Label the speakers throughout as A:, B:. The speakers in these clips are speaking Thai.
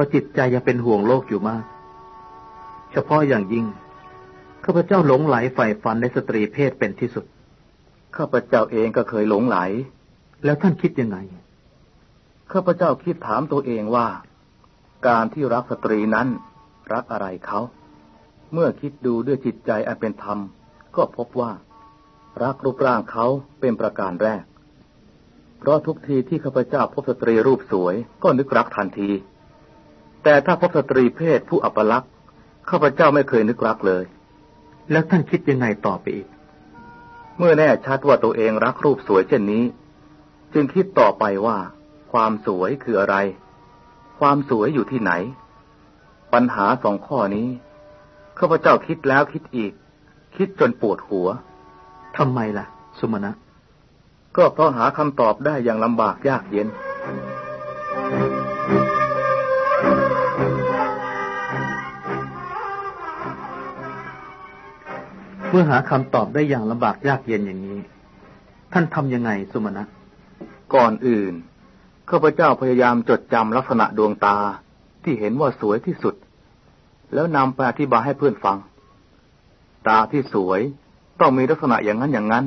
A: ราะจิตใจยังเป็นห่วงโลกอยู่มาก เฉพาะอย่างยิ่งข้าพเจ้าหลงไหลใฝ่ฝันในสตรีเพศเป็นที่สุด
B: ข้าพเจ้าเองก็เคยหลงไหล
A: แล้วท่านคิดยังไง
B: ข้าพเจ้าคิดถามตัวเองว่า การที่รักสตรีนั้น รักอะไรเขาเมื่อคิดดูด้วยจิตใจอันเป็นธรรม ก็พบว่า รักรูปร่างเขาเป็นประการแรก เพราะทุกทีที่ข้าพเจ้าพบสตรีรูปสวยก็นึกรักทันที แต่ถ้าพบสตรีเพศผู้อัปลักษณ์ข้าพเจ้าไม่เคยนึกรักเลย
A: แล้วท่านคิดยังไงต่อไปอีก
B: เมื่อแน่ชัดว่าตัวเองรักรูปสวยเช่นนี้ จึงคิดต่อไปว่า ความสวยคืออะไร ความสวยอยู่ที่ไหน ปัญหาสองข้อนี้ข้าพเจ้าคิดแล้วคิดอีก คิดจนปวดหัว
A: ทำไมล่ะ สุมาณะ
B: ก็เพราะหาคำตอบได้อย่างลำบากยากเย็น
A: เมื่อหาคำตอบได้อย่างลำบากยากเย็นอย่างนี้ ท่านทำยังไงสุมาณะ
B: ก่อนอื่นข้าพเจ้าพยายามจดจำลักษณะดวงตาที่เห็นว่าสวยที่สุด แล้วนำไปอธิบายให้เพื่อนฟัง ตาที่สวยต้องมีลักษณะอย่างนั้นอย่างนั้น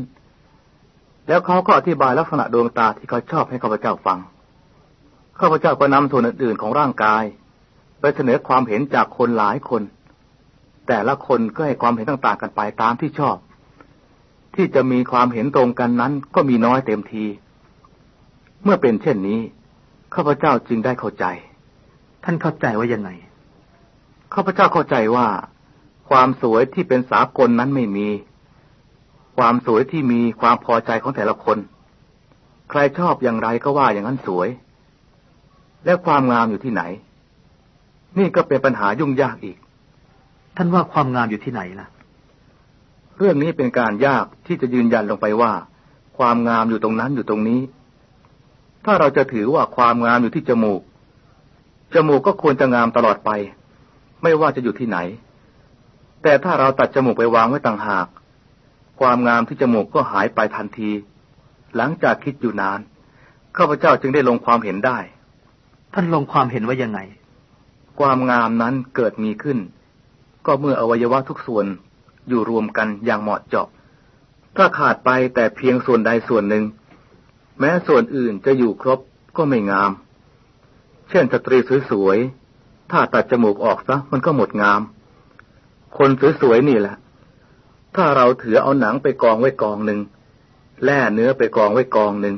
B: แล้วเขาก็อธิบายลักษณะดวงตาที่เขาชอบให้ข้าพเจ้าฟังข้าพเจ้าก็นำส่วนอื่นๆของร่างกาย ไปเสนอความเห็นจากคนหลายคน แต่ละคนก็ให้ความเห็นต่างๆกันไปตามที่ชอบ ที่จะมีความเห็นตรงกันนั้นก็มีน้อยเต็มที เมื่อเป็นเช่นนี้ข้าพเจ้าจึงได้เข้าใจ
A: ท่านเข้าใจว่ายังไง
B: ข้าพเจ้าเข้าใจว่า ความสวยที่เป็นสากลนั้นไม่มี ความสวยที่มีความพอใจของแต่ละคน ใครชอบอย่างไรก็ว่าอย่างนั้นสวย และความงามอยู่ที่ไหน นี่ก็เป็นปัญหายุ่งยากอีก
A: ท่านว่าความงามอยู่ที่ไหนล่ะ
B: เรื่องนี้เป็นการยากที่จะยืนยันลงไปว่า ความงามอยู่ตรงนั้นอยู่ตรงนี้ ถ้าเราจะถือว่าความงามอยู่ที่จมูก จมูกก็ควรจะงามตลอดไป ไม่ว่าจะอยู่ที่ไหน แต่ถ้าเราตัดจมูกไปวางไว้ต่างหาก ความงามที่จมูกก็หายไปทันที หลังจากคิดอยู่นานข้าพเจ้าจึงได้ลงความเห็นได้
A: ท่านลงความเห็นว่ายังไง
B: ความงามนั้นเกิดมีขึ้น ก็เมื่ออวัยวะทุกส่วนอยู่รวมกันอย่างเหมาะเจาะ ถ้าขาดไปแต่เพียงส่วนใดส่วนหนึ่ง แม้ส่วนอื่นจะอยู่ครบก็ไม่งาม เช่นสตรีสวยๆ ถ้าตัดจมูกออกซะมันก็หมดงาม คนสวยๆนี่แหละ ถ้าเราถือเอาหนังไปกองไว้กองหนึ่ง แล่เนื้อไปกองไว้กองหนึ่ง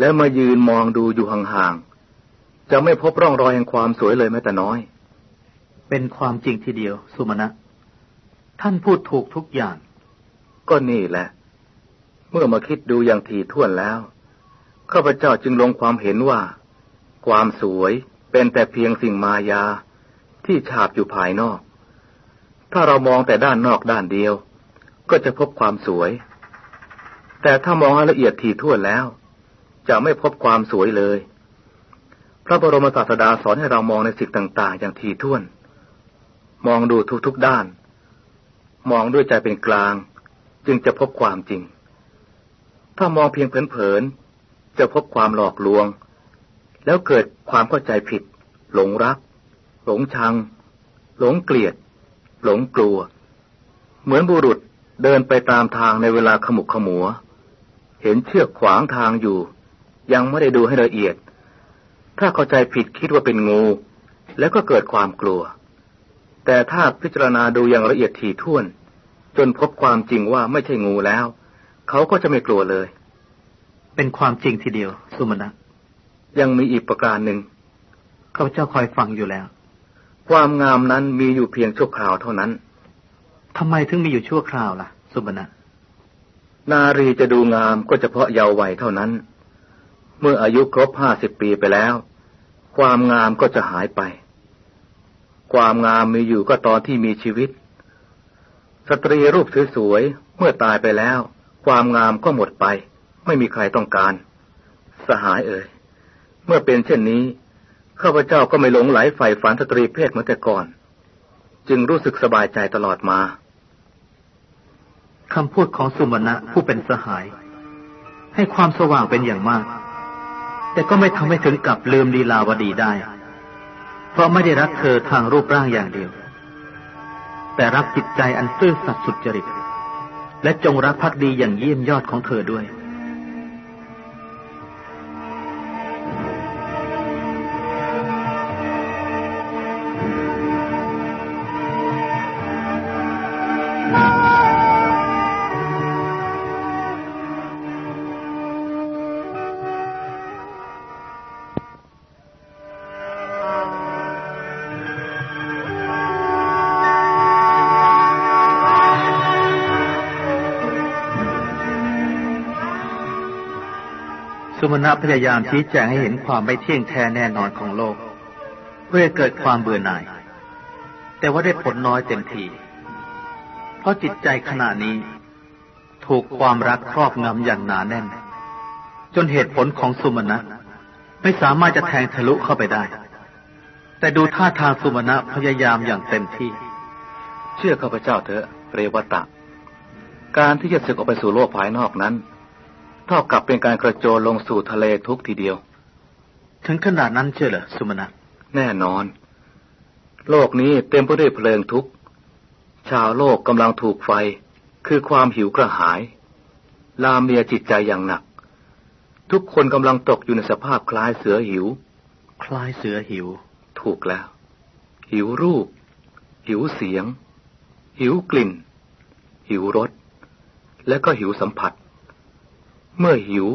B: แล้วมายืนมองดูอยู่ห่างๆ จะไม่พบร่องรอยแห่งความสวยเลยแม้แต่น้อย
A: เป็นความจริงทีเดียว สุมาณะท่านพูดถูกทุกอย่าง
B: ก็นี่แหละ เมื่อมาคิดดูอย่างถี่ถ้วนแล้วข้าพเจ้าจึงลงความเห็นว่า ความสวยเป็นแต่เพียงสิ่งมายาที่ฉาบอยู่ภายนอก ถ้าเรามองแต่ด้านนอกด้านเดียว ก็จะพบความสวย แต่ถ้ามองให้ละเอียดถี่ถ้วนแล้ว จะไม่พบความสวยเลย พระบรมศาสดาสอนให้เรามองในสิ่งต่าง ๆ อย่างถี่ถ้วน มองดูทุกๆด้าน มองด้วยใจเป็นกลาง จึงจะพบความจริง ถ้ามองเพียงเผินๆจะพบความหลอกลวง แล้วเกิดความเข้าใจผิด หลงรัก หลงชัง หลงเกลียด หลงกลัว เหมือนบุรุษเดินไปตามทางในเวลาขมุกขมัว เห็นเชือกขวางทางอยู่ ยังไม่ได้ดูให้ละเอียด ถ้าเข้าใจผิดคิดว่าเป็นงู แล้วก็เกิดความกลัว แต่ถ้าพิจารณาดูอย่างละเอียดถี่ถ้วน จนพบความจริงว่าไม่ใช่งูแล้ว เขาก็จะไม่กลัวเลย
A: เป็นความจริงทีเดียว สุมาณะ
B: ยังมีอีกประการหนึ่ง
A: ข้าพเจ้าคอยฟังอยู่แล้ว
B: ความงามนั้นมีอยู่เพียงชั่วคราวเท่านั้น
A: ทำไมถึงมีอยู่ชั่วคราวล่ะ สุบรรณ
B: นารีจะดูงามก็เฉพาะเยาว์วัยเท่านั้น เมื่ออายุครบห้าสิบปีไปแล้ว ความงามก็จะหายไป ความงามมีอยู่ก็ตอนที่มีชีวิต สตรีรูปสวยๆเมื่อตายไปแล้ว ความงามก็หมดไป ไม่มีใครต้องการ สหายเอ่ยเมื่อเป็นเช่นนี้ข้าพเจ้าก็ไม่หลงไหลใฝ่ฝันสตรีเพศเหมือนแต่ก่อน จึงรู้สึกสบายใจตลอดมา
A: คำพูดของสุมาณะผู้เป็นสหาย ให้ความสว่างเป็นอย่างมาก แต่ก็ไม่ทำให้ถึงกับลืมลีลาวดีได้ เพราะไม่ได้รักเธอทางรูปร่างอย่างเดียว แต่รักจิตใจอันซื่อสัตย์สุจริต และจงรักภักดีอย่างเยี่ยมยอดของเธอด้วย มาณะพยายามชี้แจงให้เห็นความไม่เที่ยงแท้แน่นอนของโลก เพื่อเกิดความเบื่อหน่าย แต่ว่าได้ผลน้อยเต็มที เพราะจิตใจขณะนี้ ถูกความรักครอบงำอย่างหนาแน่น จนเหตุผลของสุมาณะไม่สามารถจะแทงทะลุเข้าไปได้ แต่ดูท่าทางสุมาณะพยายามอย่างเต็มที่
B: เชื่อข้าพเจ้าเถอะเรวตะ การที่จะศึกออกไปสู่โลกภายนอกนั้น ท่ากับเป็นการกระโจนลงสู่ทะเลทุกทีเดียว
A: ถึงขนาดนั้นเชื่อเหรอสุมาณะ
B: แน่นอน โลกนี้เต็มไปด้วยเพลิงทุกข์ ชาวโลกกำลังถูกไฟ คือความหิวกระหาย ลามเลียจิตใจอย่างหนัก ทุกคนกำลังตกอยู่ในสภาพคล้ายเสือหิว
A: คล้ายเสือหิว
B: ถูกแล้ว หิวรูป หิวเสียง หิวกลิ่น หิวรส และก็หิวสัมผัส เมื่อหิว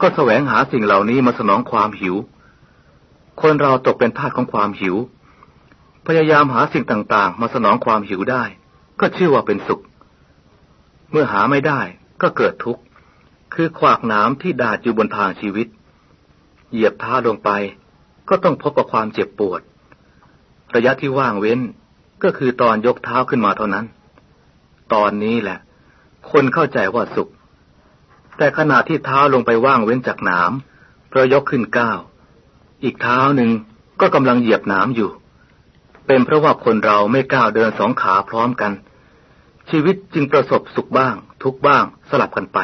B: ก็แสวงหาสิ่งเหล่านี้มาสนองความหิว คนเราตกเป็นทาสของความหิว พยายามหาสิ่งต่างๆ มาสนองความหิวได้ ก็ชื่อว่าเป็นสุข เมื่อหาไม่ได้ก็เกิดทุกข์ คือขวากน้ำที่ดาดอยู่บนทางชีวิต เหยียบเท้าลงไป ก็ต้องพบกับความเจ็บปวด ระยะที่ว่างเว้นก็คือตอนยกเท้าขึ้นมาเท่านั้น ตอนนี้แหละ คนเข้าใจว่าสุข แต่ขณะที่เท้าลงไปว่างเว้นจากหนามเพราะยกขึ้นก้าวอีกเท้าหนึ่งก็กำลังเหยียบหนามอยู่ เป็นเพราะว่าคนเราไม่ก้าวเดินสองขาพร้อมกัน ชีวิตจึงประสบสุขบ้าง ทุกบ้างสลับกันไป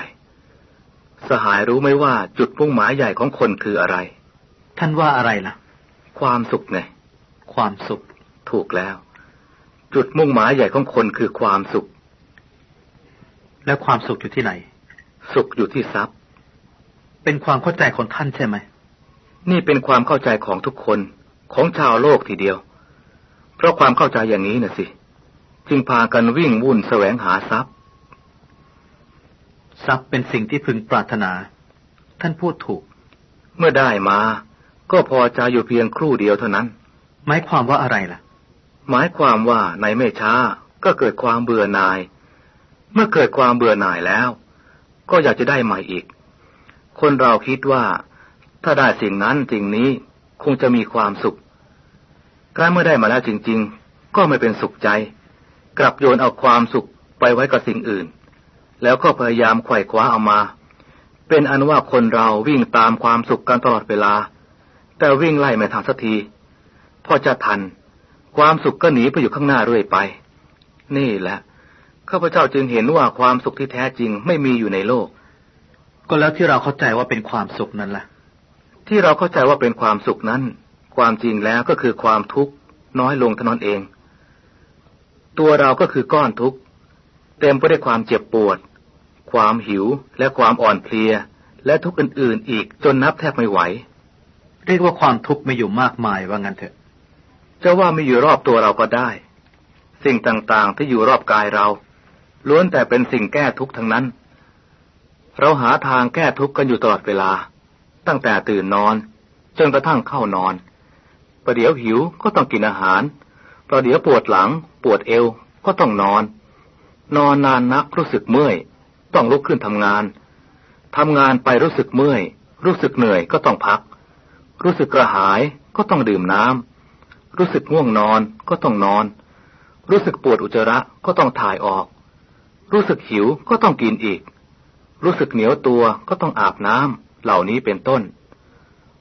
B: สหายรู้ไหมว่าจุดมุ่งหมายใหญ่ของคนคืออะไร
A: ท่านว่าอะไรล่ะ
B: ความสุขไง
A: ความสุข
B: ถูกแล้ว จุดมุ่งหมายใหญ่ของคนคือความสุข
A: แล้วความสุขอยู่ที่ไหน
B: สุขอยู่ที่ทรัพย์
A: เป็นความเข้าใจของท่านใช่ไหม
B: นี่เป็นความเข้าใจของทุกคนของชาวโลกทีเดียว เพราะความเข้าใจอย่างนี้นะสิ จึงพากันวิ่งวุ่นแสวงหาทรัพย์
A: ทรัพย์เป็นสิ่งที่พึงปรารถนา ท่านพูดถูก
B: เมื่อได้มา ก็พอใจอยู่เพียงครู่เดียวเท่านั้น
A: หมายความว่าอะไรล่ะ
B: หมายความว่าในไม่ช้าก็เกิดความเบื่อหน่าย เมื่อเกิดความเบื่อหน่ายแล้ว ก็อยากจะได้ใหม่อีก คนเราคิดว่า ถ้าได้สิ่งนั้นสิ่งนี้คงจะมีความสุขการเมื่อได้มาแล้วจริง ๆ ก็ไม่เป็นสุขใจ กลับโยนเอาความสุขไปไว้กับสิ่งอื่น แล้วก็พยายามไขว่คว้าเอามา เป็นอันว่าคนเราวิ่งตามความสุขกันตลอดเวลา แต่วิ่งไล่ไม่ทันสักที พอจะทัน ความสุขก็หนีไปอยู่ข้างหน้าเรื่อยไป นี่แหละ ข้าพเจ้าจึงเห็นว่าความสุขที่แท้จริงไม่มีอยู่ในโลก
A: ก็แล้วที่เราเข้าใจว่าเป็นความสุขนั้นล่ะ
B: ที่เราเข้าใจว่าเป็นความสุขนั้น ความจริงแล้วก็คือความทุกข์น้อยลงเท่านั้นเอง ตัวเราก็คือก้อนทุกข์เต็มไปด้วยความเจ็บปวด ความหิวและความอ่อนเพลีย และทุกข์อื่นๆ อีกจนนับแทบไม่ไหว
A: เรียกว่าความทุกข์ไม่อยู่มากมายว่างั้นเถอะ
B: จะว่าไม่อยู่รอบตัวเราก็ได้ สิ่งต่างๆที่อยู่รอบกายเรา ล้วนแต่เป็นสิ่งแก้ทุกข์ทั้งนั้น เราหาทางแก้ทุกข์กันอยู่ตลอดเวลา ตั้งแต่ตื่นนอน จนกระทั่งเข้านอนประเดี๋ยวหิวก็ต้องกินอาหารประเดี๋ยวปวดหลัง ปวดเอวก็ต้องนอน นอนนานนักรู้สึกเมื่อย ต้องลุกขึ้นทำงานทำงานไปรู้สึกเมื่อย รู้สึกเหนื่อยก็ต้องพัก รู้สึกกระหายก็ต้องดื่มน้ำรู้สึกง่วงนอนก็ต้องนอน รู้สึกปวดอุจจาระก็ต้องถ่ายออก รู้สึกหิวก็ต้องกินอีก รู้สึกเหนียวตัวก็ต้องอาบน้ำเหล่านี้เป็นต้น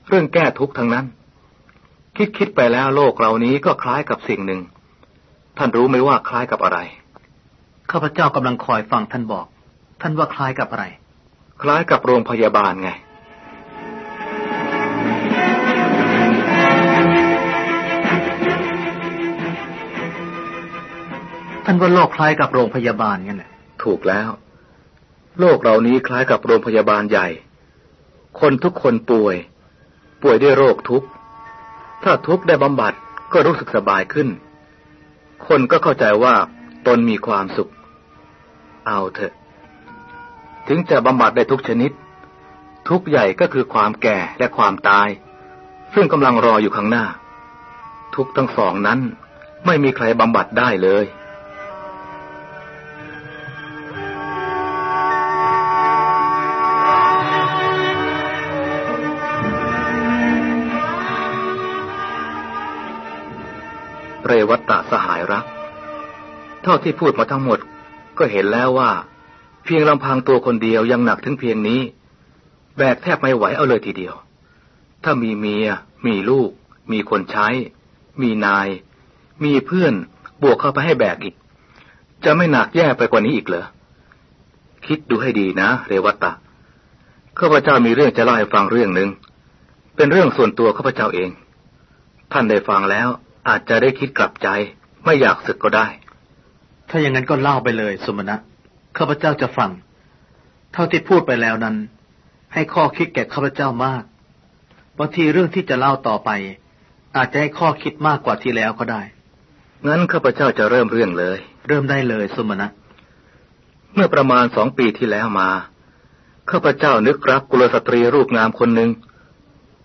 B: เรื่องแก้ทุกข์ทั้งนั้น คิดคิดไปแล้วโลกเหล่านี้ก็คล้ายกับสิ่งหนึ่ง ท่านรู้ไหมว่าคล้ายกับอะไร
A: ข้าพเจ้ากำลังคอยฟังท่านบอก ท่านว่าคล้ายกับอะไร
B: คล้ายกับโรงพยาบาลไง
A: ท่านว่าโลกคล้ายกับโรงพยาบาลงั้นแหละ
B: ถูกแล้ว โลกเรานี้คล้ายกับโรงพยาบาลใหญ่ คนทุกคนป่วย ป่วยด้วยโรคทุกข์ ถ้าทุกข์ได้บำบัดก็รู้สึกสบายขึ้น คนก็เข้าใจว่าตนมีความสุข เอาเถอะ ถึงจะบำบัดได้ทุกชนิด ทุกใหญ่ก็คือความแก่และความตาย ซึ่งกำลังรออยู่ข้างหน้า ทุกทั้งสองนั้นไม่มีใครบำบัดได้เลย เรวัตตสหายรัก เท่าที่พูดมาทั้งหมดก็เห็นแล้วว่า เพียงลำพังตัวคนเดียวยังหนักถึงเพียงนี้ แบกแทบไม่ไหวเอาเลยทีเดียว ถ้ามีเมีย มีลูก มีคนใช้ มีนาย มีเพื่อนบวกเข้าไปให้แบกอีก จะไม่หนักแย่ไปกว่านี้อีกเหรอ คิดดูให้ดีนะ เรวัตตะข้าพเจ้ามีเรื่องจะเล่าให้ฟังเรื่องหนึ่งเป็นเรื่องส่วนตัวข้าพเจ้าเอง ท่านได้ฟังแล้ว อาจจะได้คิดกลับใจ ไม่อยากศึกก็ได้
A: ถ้าอย่างนั้นก็เล่าไปเลย สมณะข้าพเจ้าจะฟัง เท่าที่พูดไปแล้วนั้น ให้ข้อคิดแก่ข้าพเจ้ามากบางทีเรื่องที่จะเล่าต่อไป อาจจะให้ข้อคิดมากกว่าที่แล้วก็ได้
B: งั้นข้าพเจ้าจะเริ่มเรื่องเลย
A: เริ่มได้เลยสมณะ
B: เมื่อประมาณสองปีที่แล้วมา ข้าพเจ้านึกรักกุลสตรีรูปงามคนหนึ่ง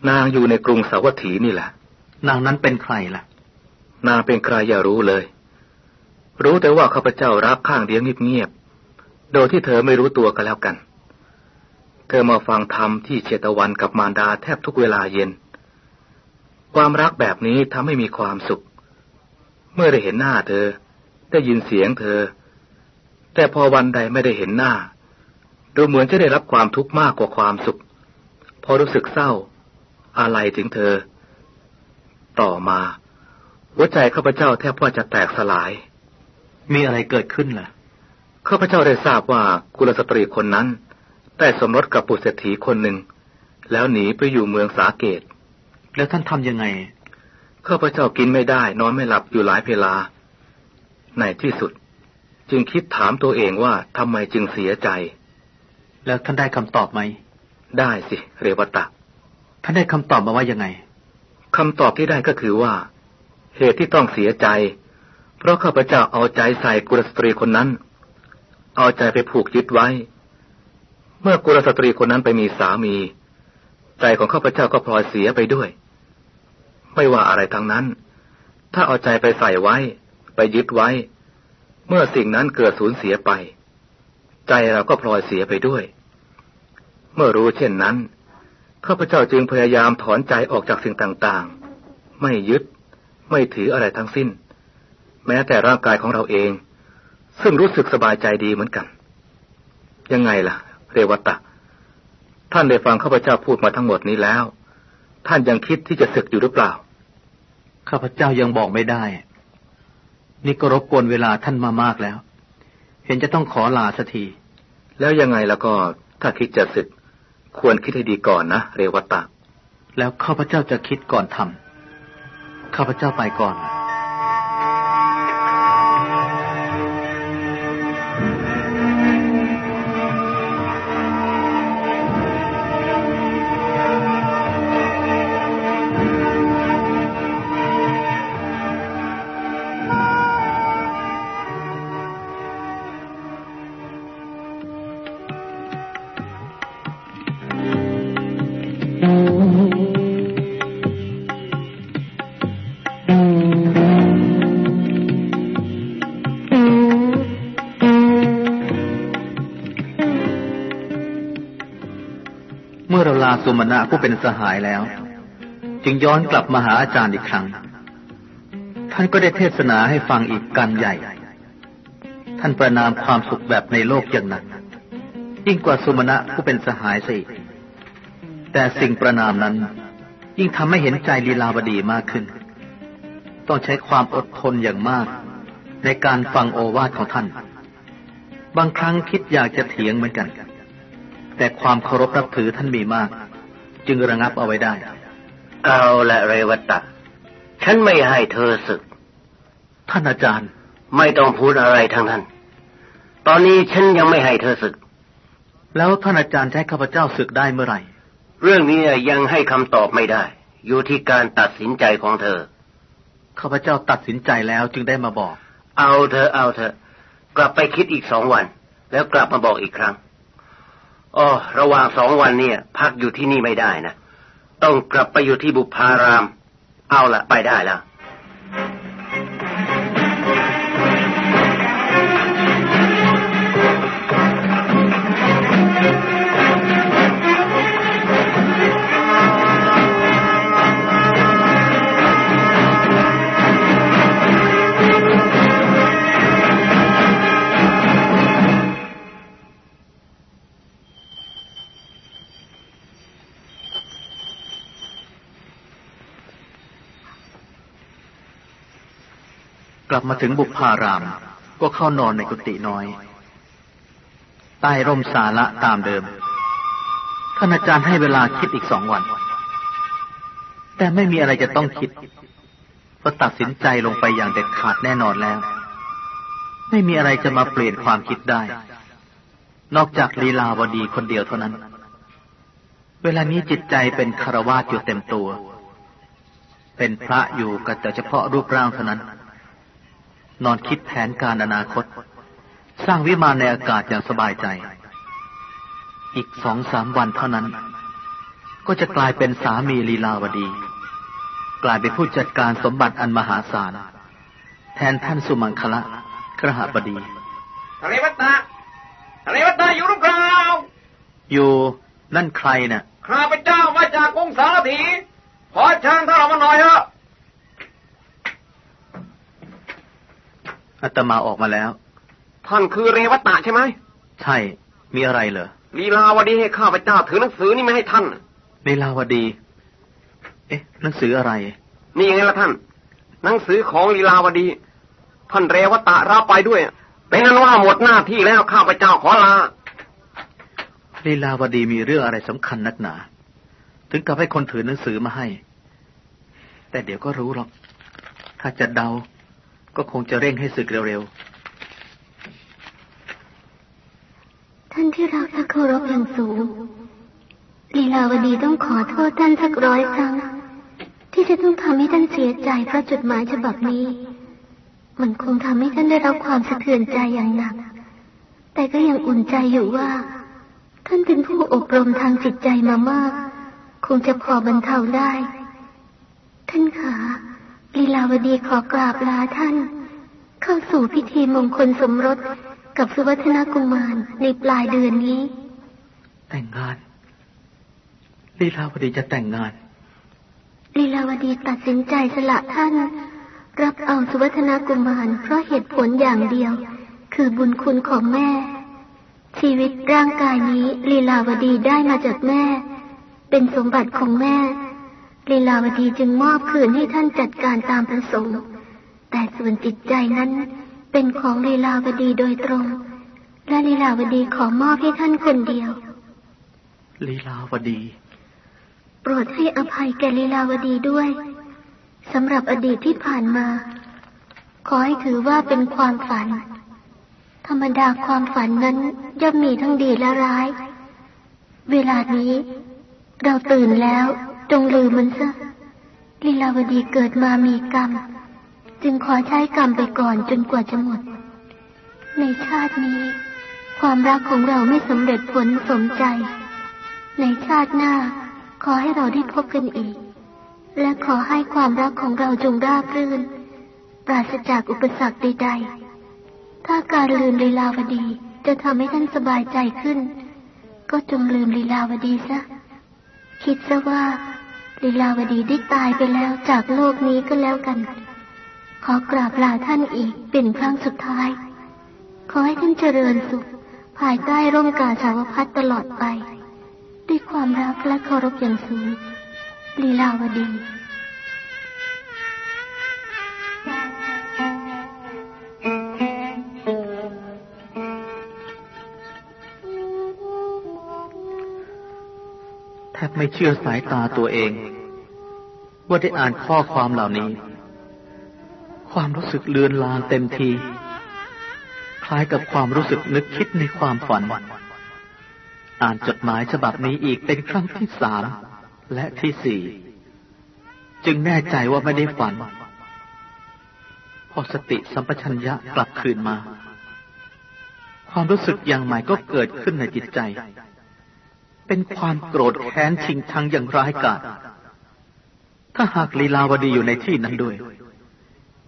B: นางอยู่ในกรุงสาวัตถีนี่แหละ
A: นางนั้นเป็นใครล่ะ
B: นางเป็นใครอย่ารู้เลย รู้แต่ว่าข้าพเจ้ารักข้างเดียวเงียบๆ โดยที่เธอไม่รู้ตัวกันแล้วกัน เธอมาฟังธรรมที่เชตวันกับมารดาแทบทุกเวลาเย็น ความรักแบบนี้ทำให้มีความสุข เมื่อได้เห็นหน้าเธอ ได้ยินเสียงเธอ แต่พอวันใดไม่ได้เห็นหน้าดูเหมือนจะได้รับความทุกข์มากกว่าความสุข พอรู้สึกเศร้าอะไรถึงเธอ ต่อมา หัวใจข้าพเจ้าแทบว่าจะแตกสลาย
A: มีอะไรเกิดขึ้นล่ะ
B: ข้าพเจ้าได้ทราบว่ากุลสตรีคนนั้นได้สมรสกับปุษเศรษฐีคนหนึ่ง แล้วหนีไปอยู่เมืองสาเกต
A: แล้วท่านทำยังไง
B: ข้าพเจ้ากินไม่ได้ นอนไม่หลับอยู่หลายเวลา ในที่สุด จึงคิดถามตัวเองว่าทำไมจึงเสียใจ
A: แล้วท่านได้คำตอบไหม
B: ได้สิ เรวตะ
A: ท่านได้คำตอบมาว่ายังไง
B: คำตอบที่ได้ก็คือว่า เหตุที่ต้องเสียใจ เพราะข้าพเจ้าเอาใจใส่กุลสตรีคนนั้น เอาใจไปผูกยึดไว้ เมื่อกุลสตรีคนนั้นไปมีสามี ใจของข้าพเจ้าก็พลอยเสียไปด้วย ไม่ว่าอะไรทั้งนั้น ถ้าเอาใจไปใส่ไว้ ไปยึดไว้ เมื่อสิ่งนั้นเกิดสูญเสียไป ใจเราก็พลอยเสียไปด้วย เมื่อรู้เช่นนั้นข้าพเจ้าจึงพยายามถอนใจออกจากสิ่งต่างๆ ไม่ยึด ไม่ถืออะไรทั้งสิ้น แม้แต่ร่างกายของเราเอง ซึ่งรู้สึกสบายใจดีเหมือนกัน ยังไงล่ะ เรวตะ ท่านได้ฟังข้าพเจ้าพูดมาทั้งหมดนี้แล้ว ท่านยังคิดที่จะศึกอยู่หรือเปล่า
A: ข้าพเจ้ายังบอกไม่ได้ นี่ก็รบกวนเวลาท่านมามากแล้ว เห็นจะต้องขอลาสักที
B: แล้วยังไงแล้วก็ถ้าคิดจะศึก ควรคิดให้ดีก่อนนะ เรวตะ
A: แล้วข้าพเจ้าจะคิดก่อนทำ ข้าพเจ้าไปก่อน สุมาณะผู้เป็นสหายแล้ว จึงย้อนกลับมาหาอาจารย์อีกครั้ง ท่านก็ได้เทศนาให้ฟังอีกการใหญ่ ท่านประนามความสุขแบบในโลกอย่างหนักยิ่งกว่าสุมาณะผู้เป็นสหายสิแต่สิ่งประนามนั้น ยิ่งทำให้เห็นใจลีลาวดีมากขึ้น ต้องใช้ความอดทนอย่างมาก ในการฟังโอวาทของท่าน บางครั้งคิดอยากจะเถียงเหมือนกัน แต่ความเคารพนับถือท่านมีมาก จึงระงับเอาไว้ได้
C: เอาละเรวตะฉันไม่ให้เธอศึก
A: ท่านอาจารย์
C: ไม่ต้องพูดอะไรทั้งนั้น ตอนนี้ฉันยังไม่ให้เธอศึก
A: แล้วท่านอาจารย์จะให้ข้าพเจ้าศึกได้เมื่อไหร่
C: เรื่องนี้ยังให้คำตอบไม่ได้ อยู่ที่การตัดสินใจของเธอ
A: ข้าพเจ้าตัดสินใจแล้วจึงได้มาบอก
C: เอาเธอเอาเธอกลับไปคิดอีกสองวัน แล้วกลับมาบอกอีกครั้ง อ๋อระหว่างสองวันเนี่ย พักอยู่ที่นี่ไม่ได้นะ ต้องกลับไปอยู่ที่บุพาราม เอาละไปได้แล้ว
A: ลับมาถึงบุพาราม ก็เข้านอนในกุฏิน้อย ใต้ร่มสาระตามเดิม ท่านอาจารย์ให้เวลาคิดอีกสองวัน แต่ไม่มีอะไรจะต้องคิดเพราะตัดสินใจลงไปอย่างเด็ดขาดแน่นอนแล้ว ไม่มีอะไรจะมาเปลี่ยนความคิดได้ นอกจากลีลาวดีคนเดียวเท่านั้น เวลานี้จิตใจเป็นคารวาสอยู่เต็มตัว เป็นพระอยู่กับแต่เฉพาะรูปร่างเท่านั้น นอนคิดแผนการอนาคต สร้างวิมานในอากาศอย่างสบายใจ อีกสองสามวันเท่านั้น ก็จะกลายเป็นสามีลีลาวดี กลายเป็นผู้จัดการสมบัติอันมหาศาล แทนท่านสุมังคละกระหบดี
D: ทะเลวัตตาทะเลวัตตาอยู่หรือเปล่า
A: อยู่นั่นใครน่ะ
D: ข้าพเจ้ามาจากกรุงสารถีขอเชิญท่านออกมาหน่อยเถอะ
A: อาตมาออกมาแล้ว
D: ท่านคือเรวัตตาใช่ไหม
A: ใช่ มีอะไรเหรอ
D: ลีลาวดีให้ข้าพเจ้าถือหนังสือนี่ไม่ให้ท่าน
A: ลีลาวดี เอ๊ะ หนังสืออะไร
D: นี่ไงล่ะท่าน หนังสือของลีลาวดี ท่านเรวัตตารับไปด้วย เป็นนั้นว่าหมดหน้าที่แล้วข้าพเจ้าขอลา
A: ลีลาวดีมีเรื่องอะไรสำคัญนักหนา ถึงกับให้คนถือหนังสือมาให้ แต่เดี๋ยวก็รู้หรอก ถ้าจะเดา ก็คงจะเร่งให้สึกเร็วๆ
E: ท่านที่รักและเคารพอย่างสูง ลีลาวดีต้องขอโทษท่านสักร้อยครั้ง ที่จะต้องทำให้ท่านเสียใจเพราะจดหมายฉบับนี้ มันคงทำให้ท่านได้รับความสะเทือนใจอย่างหนัก แต่ก็ยังอุ่นใจอยู่ว่า ท่านเป็นผู้อบรมทางจิตใจมามาก คงจะพอบรรเทาได้ ท่านขาลี ลาวดีขอกราบลาท่าน เข้าสู่พิธีมงคลสมรสกับสุวัฒนกุมารในปลายเดือนนี้
A: ๆแต่งงานลีลาวดีจะแต่งงาน
E: ลีลาวดีตัดสินใจสละท่าน รับเอาสุวัฒนกุมารเพราะเหตุผลอย่างเดียว คือบุญคุณของแม่ ชีวิตร่างกายนี้ลีลาวดีได้มาจากแม่ เป็นสมบัติของแม่ ลีลาวดีจึงมอบคืนให้ท่านจัดการตามประสงค์ แต่ส่วนจิตใจนั้นเป็นของลีลาวดีโดยตรง และลีลาวดีขอมอบให้ท่านคนเดียว
A: ลีลาวดี
E: โปรดให้อภัยแก่ลีลาวดีด้วยสำหรับอดีตที่ผ่านมา ขอให้ถือว่าเป็นความฝัน ธรรมดาความฝันนั้นย่อมมีทั้งดีและร้าย เวลานี้ เราตื่นแล้วจ งลืมมันซะลีลาวดีเกิดมามีกรรม จึงขอใช้กรรมไปก่อนจนกว่าจะหมด ในชาตินี้ ความรักของเราไม่สำเร็จผลสมใจ ในชาติหน้าขอให้เราได้พบกันอีก และขอให้ความรักของเราจงราบรื่น ปราศจากอุปสรรคใด ๆ ถ้าการลืมลีลาวดีจะทำให้ท่านสบายใจขึ้น ก็จงลืมลีลาวดีซะ คิดซะว่า ลีลาวดีได้ตายไปแล้วจากโลกนี้ก็แล้วกัน ขอกราบลาท่านอีกเป็นครั้งสุดท้าย ขอให้ท่านเจริญสุข ภายใต้ร่มกาสาวพัดตลอดไป ด้วยความรักและเคารพอย่างสูงลีลาวดี
A: แทบไม่เชื่อสายตาตัวเอง ว่าได้อ่านข้อความเหล่านี้ ความรู้สึกเลือนลางเต็มที คล้ายกับความรู้สึกนึกคิดในความฝัน อ่านจดหมายฉบับนี้อีกเป็นครั้งที่สามและที่สี่จึงแน่ใจว่าไม่ได้ฝัน พอสติสัมปชัญญะกลับคืนมา ความรู้สึกอย่างใหม่ก็เกิดขึ้นในจิตใจ เป็นความโกรธแค้นชิงชังอย่างร้ายกาจถ้าหากลีลาวดีอยู่ในที่นั้นด้วย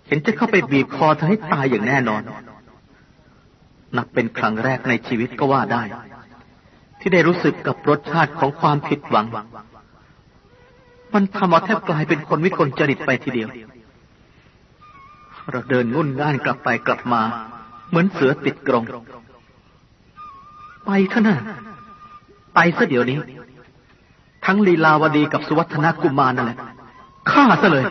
A: เห็นจะเข้าไปบีบคอเธอให้ตายอย่างแน่นอน นับเป็นครั้งแรกในชีวิตก็ว่าได้ ที่ได้รู้สึกกับรสชาติของความผิดหวัง มันทำเอาแทบกลายเป็นคนวิกลจริตไปทีเดียว เราเดินงุ่นง่านกลับไปกลับมา เหมือนเสือติดกรง ไปเถอะนะ ไปซะเดี๋ยวนี้ ทั้งลีลาวดีกับสุวัฒนกุมารนั่นแหละฆ่าซะเลย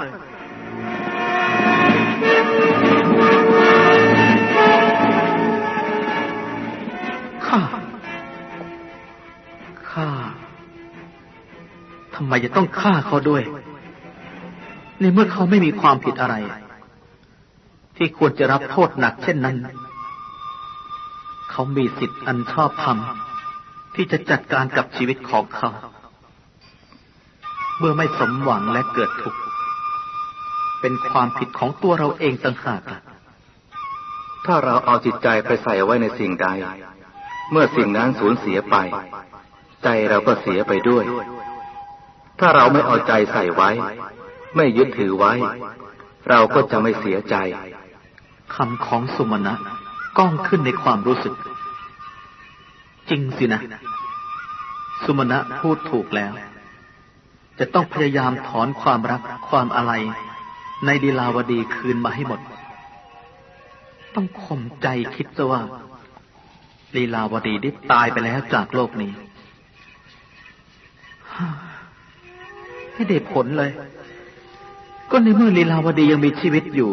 A: ฆ่าฆ่าทำไมจะต้องฆ่าเขาด้วย ในเมื่อเขาไม่มีความผิดอะไร ที่ควรจะรับโทษหนักเช่นนั้น เขามีสิทธิ์อันชอบธรรม ที่จะจัดการกับชีวิตของเขา เมื่อไม่สมหวังและเกิดทุกข์เป็นความผิดของตัวเราเองต่างหาก
B: ถ้าเราเอาจิตใจไปใส่ไว้ในสิ่งใด เมื่อสิ่งนั้นสูญเสียไป ใจเราก็เสียไปด้วย ถ้าเราไม่เอาใจใส่ไว้ ไม่ยึดถือไว้ เราก็จะไม่เสียใจ
A: คำของสุมาณะก้องขึ้นในความรู้สึก จริงสินะ สุมาณะพูดถูกแล้ว จะต้องพยายามถอนความรักความอะไร ในดีลาวดีคืนมาให้หมด ต้องข่มใจคิดซะว่าลีลาวดีได้ตายไปแล้วจากโลกนี้ให้ได้ผลเลย ก็ในเมื่อลีลาวดียังมีชีวิตอยู่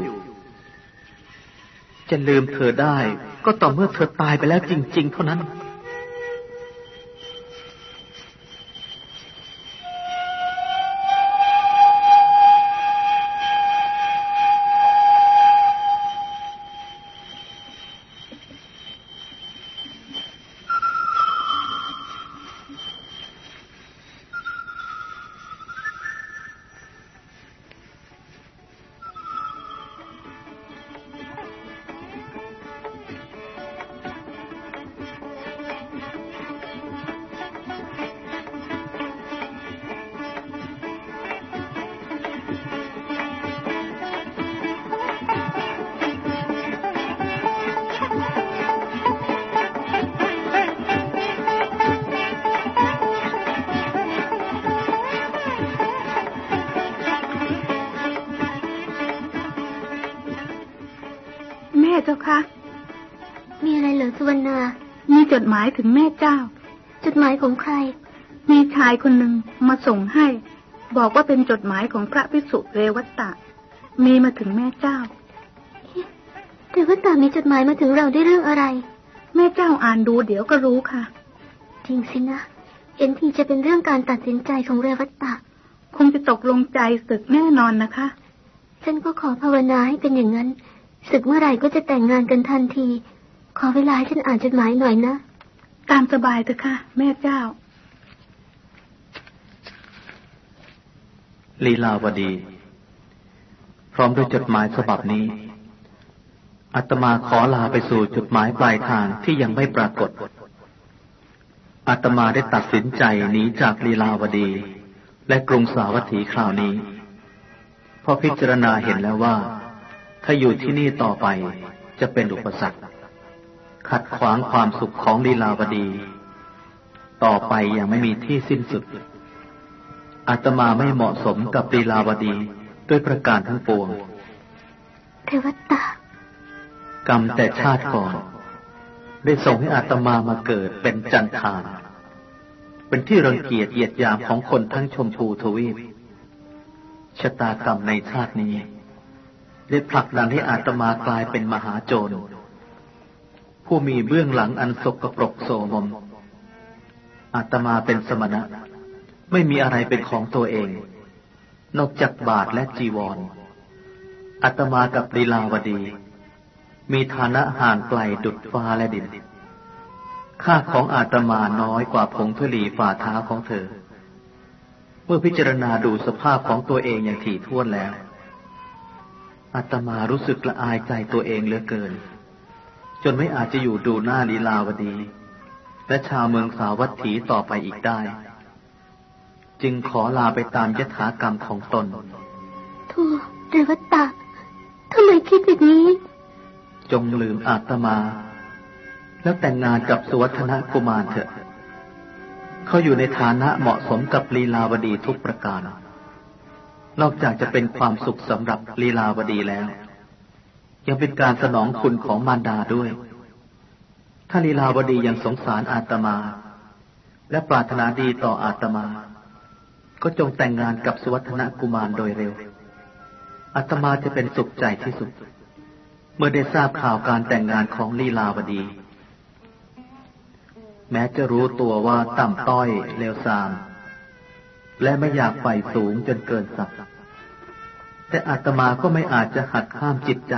A: จะลืมเธอได้ ก็ต่อเมื่อเธอตายไปแล้วจริง ๆ เท่านั้น
F: จดหมายถึงแม่เจ้า
E: จดหมายของใคร
F: มีชายคนหนึ่งมาส่งให้ บอกว่าเป็นจดหมายของพระพิสุเรวัตตะ มีมาถึงแม่เจ้า
E: แต่ว่าตามีจดหมายมาถึงเราได้เรื่องอะไร
F: แม่เจ้าอ่านดูเดี๋ยวก็รู้ค่ะ
E: จริงสินะเห็นทีจะเป็นเรื่องการตัดสินใจของเรวัตตะ
F: คงจะตกลงใจศึกแน่นอนนะคะ
E: ฉันก็ขอภาวนาให้เป็นอย่างนั้นศึกเมื่อไหร่ก็จะแต่งงานกันทันที ขอเวลาให้ฉันอ่านจดหมายหน่อยนะ
F: ตามสบายเถอะค่ะ แม่เจ้า
A: ลีลาวดี พร้อมด้วยจดหมายฉบับนี้อาตมาขอลาไปสู่จุดหมายปลายทางที่ยังไม่ปรากฏอาตมาได้ตัดสินใจหนีจากลีลาวดี และกรุงสาวัตถีคราวนี้เพราะพิจารณาเห็นแล้วว่า ถ้าอยู่ที่นี่ต่อไปจะเป็นอุปสรรค ขัดขวางความสุขของลีลาวดี ต่อไปยังไม่มีที่สิ้นสุด อาตมาไม่เหมาะสมกับลีลาวดีด้วยประการทั้งปวง
E: เรวัตตะ
A: กรรมแต่ชาติก่อน ได้ส่งให้อาตมามาเกิดเป็นจันทานเป็นที่รังเกียจเหยียดหยามของคนทั้งชมพูทวีปชะตากรรมในชาตินี้ ได้ผลักดันให้อาตมากลายเป็นมหาโจร ผู้มีเบื้องหลังอันสกปรกโสมม อาตมาเป็นสมณะ ไม่มีอะไรเป็นของตัวเอง นอกจากบาทและจีวรอาตมากับลีลาวดี มีฐานะห่างไกลดุดฟ้าและดิน ค่าของอาตมาน้อยกว่าผงธุลีฝ่าเท้าของเธอ เมื่อพิจารณาดูสภาพของตัวเองอย่างถี่ถ้วนแล้วอาตมารู้สึกละอายใจตัวเองเหลือเกิน จนไม่อาจจะอยู่ดูหน้าลีลาวดี และชาวเมืองสาวัตถีต่อไปอีกได้ จึงขอลาไปตามยถากรรมของตน
E: ทูเรวตาทำไมคิดแบบนี้
A: จงลืมอาตมา แล้วแต่งงานกับสุวัฒนกุมารเถอะ เขาอยู่ในฐานะเหมาะสมกับลีลาวดีทุกประการ นอกจากจะเป็นความสุขสำหรับลีลาวดีแล้ว ยังเป็นการสนองคุณของมารดาด้วยถ้าลีลาวดียังสงสารอาตมา และปรารถนาดีต่ออาตมา ก็จงแต่งงานกับสุวัฒนกุมารโดยเร็ว อาตมาจะเป็นสุขใจที่สุด เมื่อได้ทราบข่าวการแต่งงานของลีลาวดี แม้จะรู้ตัวว่าต่ำต้อยเลวทราม และไม่อยากไฟสูงจนเกินสัตว์ แต่อาตมาก็ไม่อาจจะหัดข้ามจิตใจ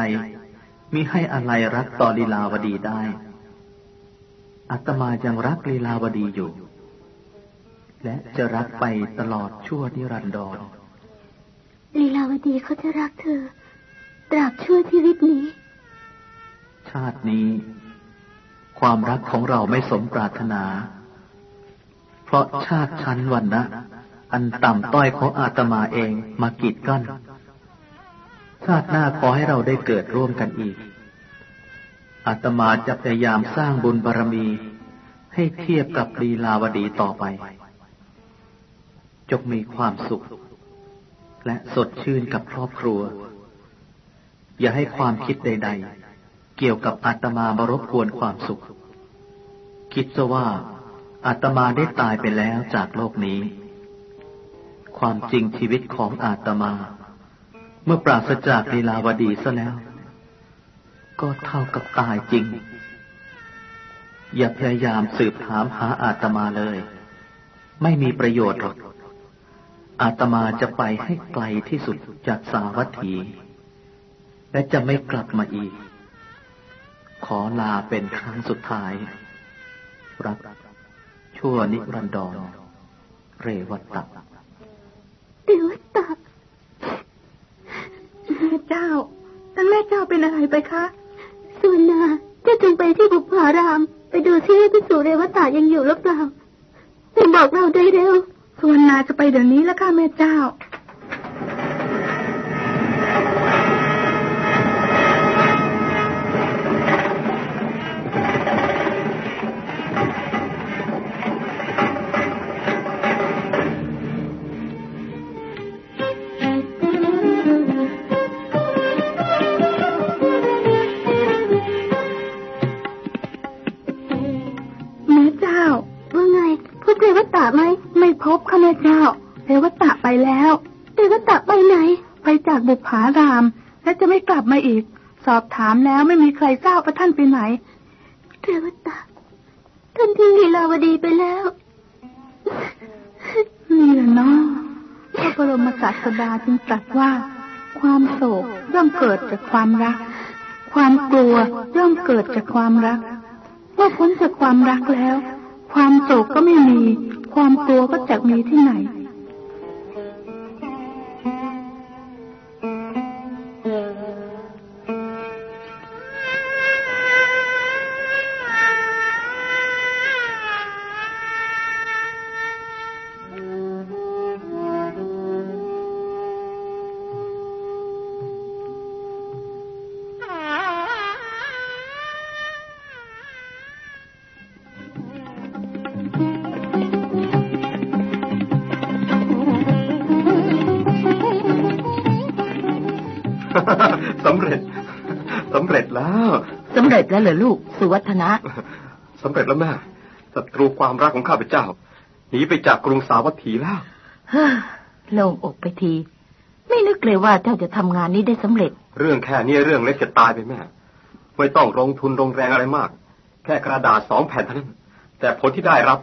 A: มิให้อะไรรักต่อลีลาวดีได้อาตมายังรักลีลาวดีอยู่ และจะรักไปตลอดชั่วนิรันดร
E: ลีลาวดีเขาจะรักเธอ ตราบชั่วชีวิตนี้
A: ชาตินี้ ความรักของเราไม่สมปรารถนา เพราะชาติชั้นวันนะอันต่ำต้อยของอาตมาเองมากีดกั้น ชาติหน้าขอให้เราได้เกิดร่วมกันอีก อาตมาจะพยายามสร้างบุญบารรมี ให้เทียบกับลีลาวดีต่อไปจกมีความสุข และสดชื่นกับครอบครัว อย่าให้ความคิดใด ๆ เกี่ยวกับอาตมามารบกวนความสุข คิดซะว่าอาตมาได้ตายไปแล้วจากโลกนี้ ความจริงชีวิตของอาตมา เมื่อปราศจากลีลาวดีซะแล้ว ก็เท่ากับตายจริง อย่าพยายามสืบถามหาอาตมาเลย ไม่มีประโยชน์หรอกอาตมาจะไปให้ไกลที่สุดจากสาวัตถี และจะไม่กลับมาอีก ขอลาเป็นครั้งสุดท้าย รักชั่วนิรันดรเรวัตตะ
E: เรวัตตะ
F: แม่เจ้าท่านแม่เจ้าเป็นอะไรไปคะ
E: สุนาจะจึงไปที่บุพาราม ไปดูที่พิสูเรวัตตายังอยู่หรือเปล่าบอกเราได้เร็ว
F: สุวรรณาจะไปเดี๋ยวนี้แล้วค่ะแม่เจ้า บุผาราม และจะไม่กลับมาอีก สอบถามแล้วไม่มีใครทราบว่าท่านไปไหน
E: เทวตาท่านทิ้งลีลาวดีไปแล้ว
F: นี่แหละเนาะพระบรมศาสดาจึงตรัสว่า ความโศกย่อมเกิดจากความรัก ความกลัวย่อมเกิดจากความรัก เมื่อพ้นจากความรักแล้ว ความโศกก็ไม่มี ความกลัวก็จะมีที่ไหน
G: จแล้วเหรอลูก สุวัฒนะ
D: สำเร็จแล้วแม่ศัตรูความรักของข้าพเจ้าหนีไปจากกรุงสาวัตถีแล้ว
G: โล่งอกไปที ไม่นึกเลยว่าเจ้าจะทำงานนี้ได้สำเร็จ
D: เรื่องแค่นี้เรื่องเล็กจะตายไปแม่ไม่ต้องลงทุนลงแรงอะไรมาก แค่กระดาษสองแผ่นเท่านั้นแต่ผลที่ได้รับ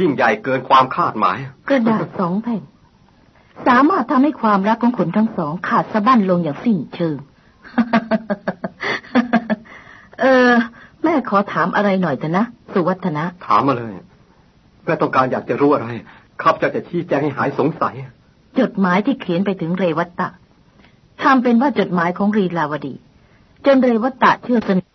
D: ยิ่งใหญ่เกินความคาดหมาย
G: กระดาษสองแผ่น สามารถทำให้ความรักของคนทั้งสองขาดสะบั้นลงอย่างสิ้นเชิง เออ แม่ขอถามอะไรหน่อยเถอะนะ สุวัฒนะ
H: ถามมาเลยแม่ต้องการอยากจะรู้อะไรครับจะจะชี้แจงให้หายสงสัย
G: จดหมายที่เขียนไปถึงเรวัตตะทำเป็นว่าจดหมายของรีลาวดี จนเรวัตตะเชื่อสนิท